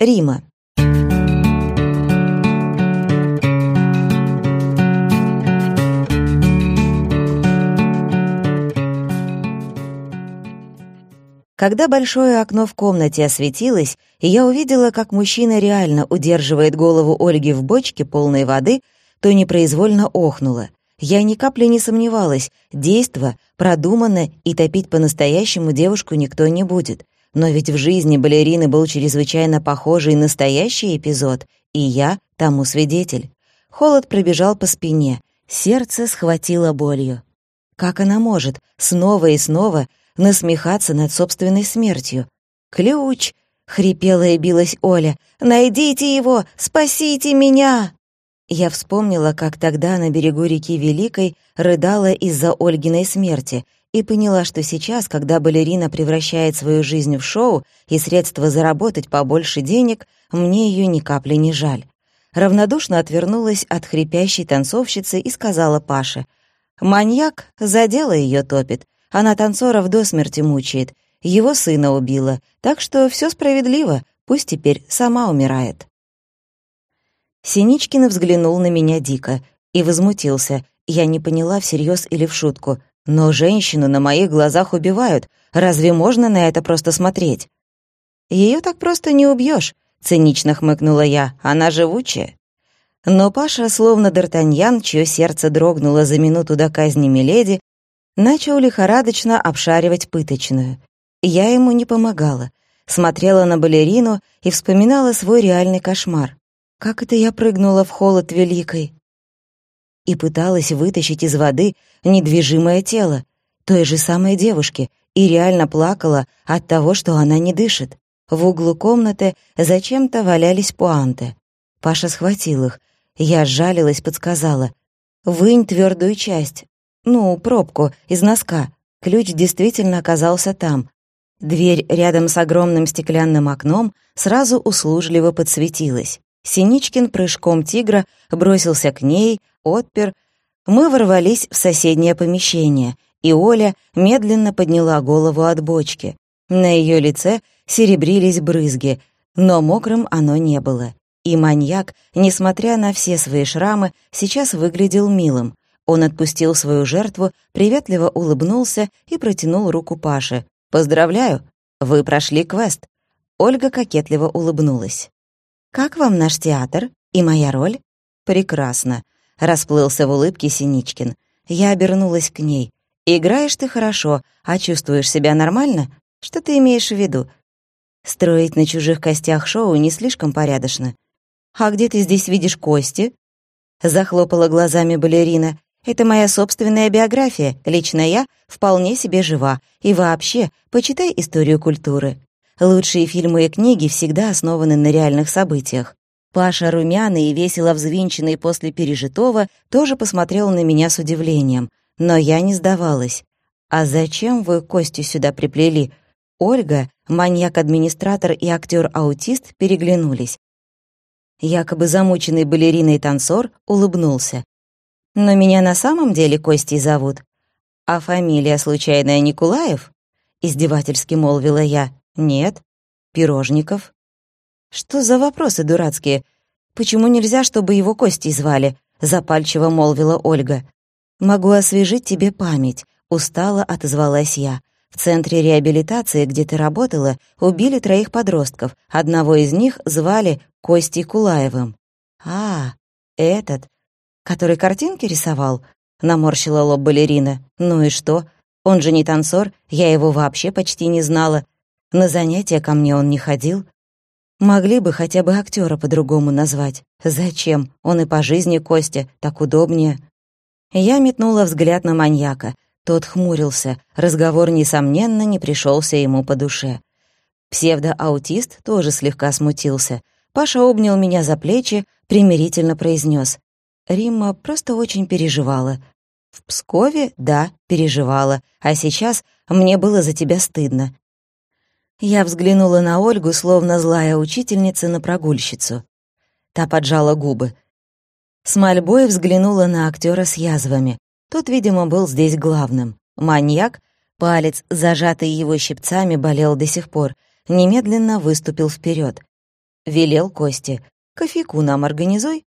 Рима. Когда большое окно в комнате осветилось, и я увидела, как мужчина реально удерживает голову Ольги в бочке, полной воды, то непроизвольно охнула. Я ни капли не сомневалась, действо продумано, и топить по-настоящему девушку никто не будет. Но ведь в жизни балерины был чрезвычайно похожий настоящий эпизод, и я тому свидетель. Холод пробежал по спине, сердце схватило болью. Как она может снова и снова насмехаться над собственной смертью. «Ключ!» — хрипела и билась Оля. «Найдите его! Спасите меня!» Я вспомнила, как тогда на берегу реки Великой рыдала из-за Ольгиной смерти и поняла, что сейчас, когда балерина превращает свою жизнь в шоу и средства заработать побольше денег, мне ее ни капли не жаль. Равнодушно отвернулась от хрипящей танцовщицы и сказала Паше, «Маньяк за дело ее топит, она танцоров до смерти мучает. Его сына убила. Так что все справедливо. Пусть теперь сама умирает. Синичкин взглянул на меня дико и возмутился. Я не поняла, всерьез или в шутку. Но женщину на моих глазах убивают. Разве можно на это просто смотреть? Ее так просто не убьешь, цинично хмыкнула я. Она живучая. Но Паша, словно Д'Артаньян, чье сердце дрогнуло за минуту до казни Миледи, начал лихорадочно обшаривать пыточную. Я ему не помогала, смотрела на балерину и вспоминала свой реальный кошмар. Как это я прыгнула в холод великой? И пыталась вытащить из воды недвижимое тело той же самой девушки и реально плакала от того, что она не дышит. В углу комнаты зачем-то валялись пуанты. Паша схватил их. Я сжалилась, подсказала. «Вынь твердую часть, ну, пробку из носка. Ключ действительно оказался там. Дверь рядом с огромным стеклянным окном сразу услужливо подсветилась. Синичкин прыжком тигра бросился к ней, отпер. Мы ворвались в соседнее помещение, и Оля медленно подняла голову от бочки. На ее лице серебрились брызги, но мокрым оно не было. И маньяк, несмотря на все свои шрамы, сейчас выглядел милым. Он отпустил свою жертву, приветливо улыбнулся и протянул руку Паше. «Поздравляю, вы прошли квест». Ольга кокетливо улыбнулась. «Как вам наш театр и моя роль?» «Прекрасно», — расплылся в улыбке Синичкин. Я обернулась к ней. «Играешь ты хорошо, а чувствуешь себя нормально? Что ты имеешь в виду?» «Строить на чужих костях шоу не слишком порядочно». «А где ты здесь видишь кости?» Захлопала глазами балерина. Это моя собственная биография. Лично я вполне себе жива. И вообще, почитай историю культуры. Лучшие фильмы и книги всегда основаны на реальных событиях. Паша, румяный и весело взвинченный после пережитого, тоже посмотрел на меня с удивлением. Но я не сдавалась. «А зачем вы Костю сюда приплели?» Ольга, маньяк-администратор и актер-аутист переглянулись. Якобы замученный балериной танцор улыбнулся. Но меня на самом деле Костей зовут. А фамилия случайная Никулаев? Издевательски молвила я. Нет. Пирожников. Что за вопросы дурацкие? Почему нельзя, чтобы его Костей звали? Запальчиво молвила Ольга. Могу освежить тебе память. Устало отозвалась я. В центре реабилитации, где ты работала, убили троих подростков. Одного из них звали Костей Кулаевым. А, этот, который картинки рисовал?» — наморщила лоб балерина. «Ну и что? Он же не танцор, я его вообще почти не знала. На занятия ко мне он не ходил. Могли бы хотя бы актера по-другому назвать. Зачем? Он и по жизни Костя, так удобнее». Я метнула взгляд на маньяка. Тот хмурился, разговор, несомненно, не пришелся ему по душе. Псевдоаутист тоже слегка смутился. Паша обнял меня за плечи, примирительно произнес: Римма просто очень переживала. В Пскове, да, переживала, а сейчас мне было за тебя стыдно. Я взглянула на Ольгу, словно злая учительница на прогульщицу. Та поджала губы. С мольбой взглянула на актера с язвами. Тот, видимо, был здесь главным. Маньяк, палец, зажатый его щипцами, болел до сих пор, немедленно выступил вперед. велел Кости. «Кофейку нам организуй».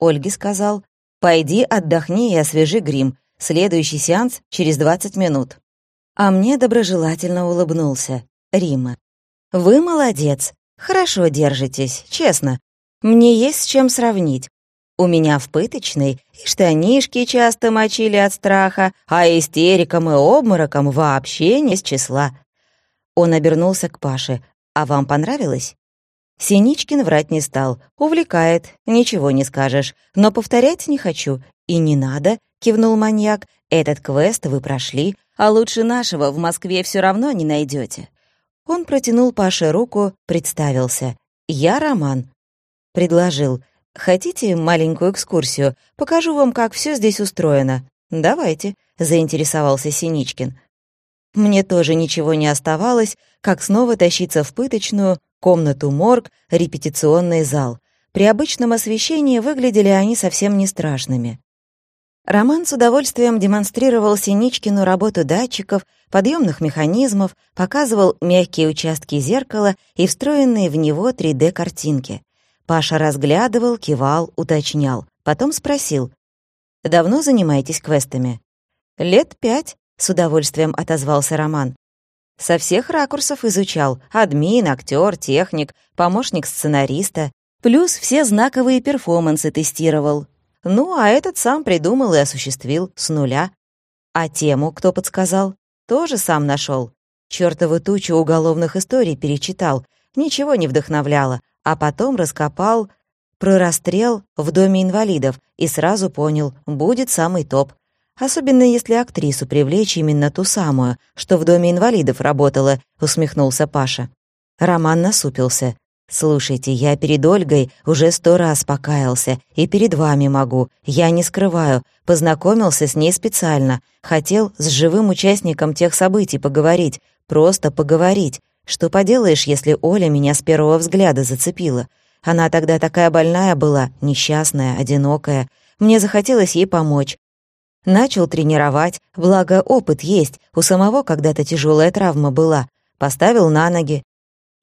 Ольге сказал, «Пойди, отдохни и освежи грим. Следующий сеанс через 20 минут». А мне доброжелательно улыбнулся. Рима. «Вы молодец. Хорошо держитесь, честно. Мне есть с чем сравнить. У меня в пыточной и штанишки часто мочили от страха, а истерикам и обморокам вообще не с числа». Он обернулся к Паше. «А вам понравилось?» Синичкин врать не стал. «Увлекает, ничего не скажешь. Но повторять не хочу. И не надо», — кивнул маньяк. «Этот квест вы прошли, а лучше нашего в Москве все равно не найдете. Он протянул Паше руку, представился. «Я Роман». Предложил. «Хотите маленькую экскурсию? Покажу вам, как все здесь устроено». «Давайте», — заинтересовался Синичкин. Мне тоже ничего не оставалось, как снова тащиться в пыточную, комнату морг, репетиционный зал. При обычном освещении выглядели они совсем не страшными. Роман с удовольствием демонстрировал Синичкину работу датчиков, подъемных механизмов, показывал мягкие участки зеркала и встроенные в него 3D-картинки. Паша разглядывал, кивал, уточнял. Потом спросил. «Давно занимаетесь квестами?» «Лет пять», — с удовольствием отозвался Роман. «Со всех ракурсов изучал. Админ, актер, техник, помощник сценариста. Плюс все знаковые перформансы тестировал. Ну, а этот сам придумал и осуществил с нуля. А тему кто подсказал? Тоже сам нашел. Чёртову тучу уголовных историй перечитал, ничего не вдохновляло, а потом раскопал про расстрел в доме инвалидов и сразу понял, будет самый топ. Особенно если актрису привлечь именно ту самую, что в доме инвалидов работала, усмехнулся Паша. Роман насупился. «Слушайте, я перед Ольгой уже сто раз покаялся, и перед вами могу, я не скрываю, познакомился с ней специально, хотел с живым участником тех событий поговорить, просто поговорить. Что поделаешь, если Оля меня с первого взгляда зацепила? Она тогда такая больная была, несчастная, одинокая. Мне захотелось ей помочь. Начал тренировать, благо опыт есть, у самого когда-то тяжелая травма была. Поставил на ноги,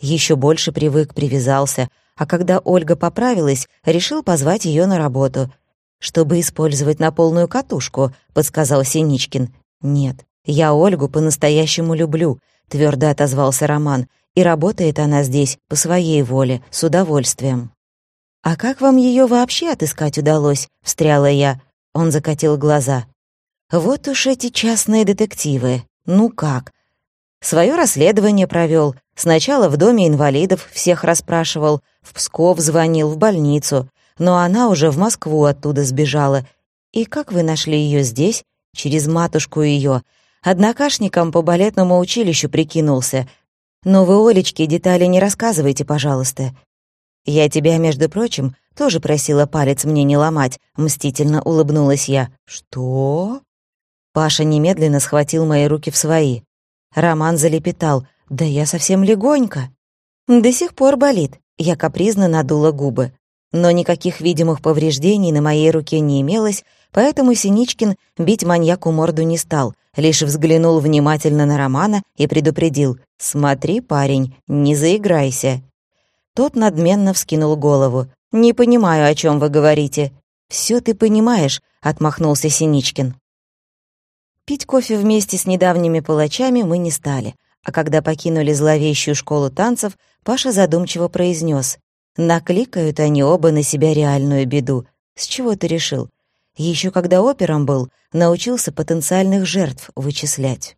еще больше привык, привязался, а когда Ольга поправилась, решил позвать ее на работу. «Чтобы использовать на полную катушку», — подсказал Синичкин. «Нет, я Ольгу по-настоящему люблю», — твердо отозвался Роман, «и работает она здесь по своей воле, с удовольствием». «А как вам ее вообще отыскать удалось?» — встряла я. Он закатил глаза. «Вот уж эти частные детективы. Ну как? Своё расследование провёл. Сначала в доме инвалидов всех расспрашивал, в Псков звонил, в больницу. Но она уже в Москву оттуда сбежала. И как вы нашли её здесь? Через матушку её. Однокашником по балетному училищу прикинулся. Но вы, Олечке, детали не рассказывайте, пожалуйста. Я тебя, между прочим, тоже просила палец мне не ломать. Мстительно улыбнулась я. Что? Паша немедленно схватил мои руки в свои. Роман залепетал. «Да я совсем легонько». «До сих пор болит». Я капризно надула губы. Но никаких видимых повреждений на моей руке не имелось, поэтому Синичкин бить маньяку морду не стал, лишь взглянул внимательно на Романа и предупредил «Смотри, парень, не заиграйся». Тот надменно вскинул голову. «Не понимаю, о чем вы говорите». «Все ты понимаешь», — отмахнулся Синичкин. Пить кофе вместе с недавними палачами мы не стали, а когда покинули зловещую школу танцев, Паша задумчиво произнес: «Накликают они оба на себя реальную беду. С чего ты решил? Еще когда опером был, научился потенциальных жертв вычислять».